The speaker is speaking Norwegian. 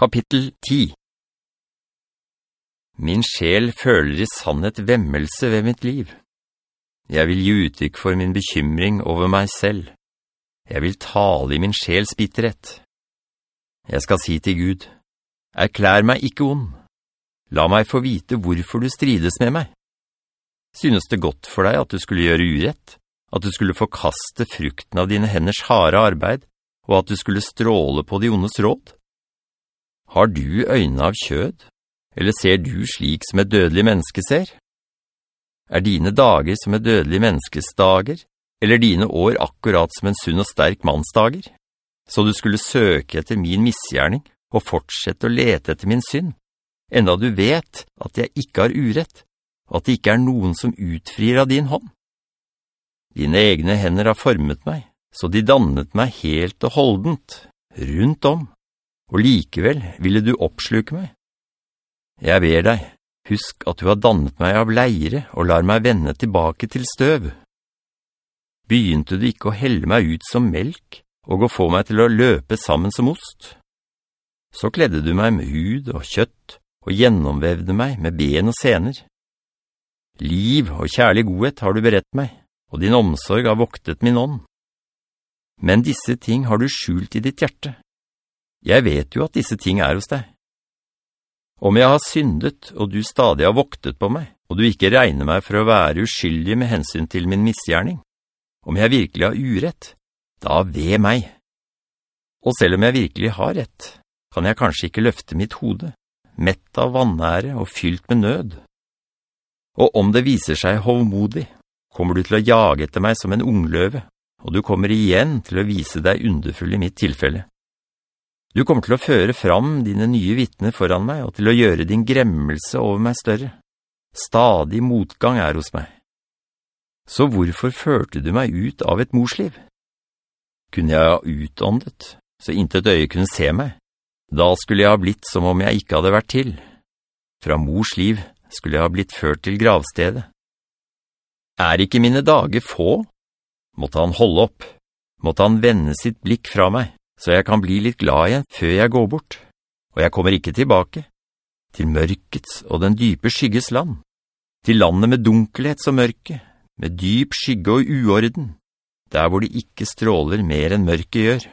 Kapittel 10 Min sjel føler i sannhet vemmelse ved mitt liv. Jeg vil gi uttrykk for min bekymring over meg selv. Jeg vil tale i min sjels bitterhet. Jeg skal si til Gud, «Erklær meg ikke ond. La meg få vite hvorfor du strides med meg. Synes det godt for deg at du skulle gjøre urett, at du skulle forkaste frukten av dine henders harde arbeid, og at du skulle stråle på de ondes råd?» Har du øynene av kjød, eller ser du slik som et dødelig menneske ser? Er dine dager som et dødelig menneskes dager, eller dine år akkurat som en sunn og sterk mannsdager? Så du skulle søke etter min misgjerning og fortsette å lete etter min synd, enda du vet at jeg ikke har urett, og at det ikke er noen som utfrir av din hånd. Dine egne hender har formet meg, så de dannet meg helt og holdent, rundt om og likevel ville du oppsluke meg. Jeg ber deg, husk at du har dannet meg av leire og lar meg vende tilbake til støv. Begynte du ikke å helle meg ut som melk og å få meg til å løpe sammen som ost? Så kledde du meg med hud og kjøtt og gjennomvevde meg med ben og sener. Liv og kjærlig godhet har du berett meg, og din omsorg har voktet min ånd. Men disse ting har du skjult i ditt hjerte. Jeg vet jo at disse ting er hos deg. Om jeg har syndet, og du stadig har voktet på meg, og du ikke regner meg for å være uskyldig med hensyn til min misgjerning, om jeg virkelig har urett, da ved meg. Og selv om jeg virkelig har rett, kan jeg kanskje ikke løfte mitt hode, mett av vannære og fylt med nød. Og om det viser seg hovmodig, kommer du til å jage etter meg som en ungløve, og du kommer igjen til å vise deg underfull i mitt tilfelle. Du kommer til å føre fram dine nye vittner foran meg, og til å gjøre din gremmelse over meg større. Stadig motgang er hos meg. Så hvorfor førte du meg ut av et morsliv? Kunne jeg ha utåndet, så intet øye kunne se meg? Da skulle jeg ha blitt som om jeg ikke hadde vært til. Fra mors liv skulle jeg ha blitt ført til gravstedet. Er ikke mine dager få? Måtte han holde opp? Måtte han vende sitt blikk fra meg? Så jeg kan bli litt glad igjen før jeg går bort, og jeg kommer ikke tilbake, til mørkets og den dype skygges land, til landet med dunkelhet som mørke, med dyp skygge og uorden, der hvor det ikke stråler mer enn mørket gjør.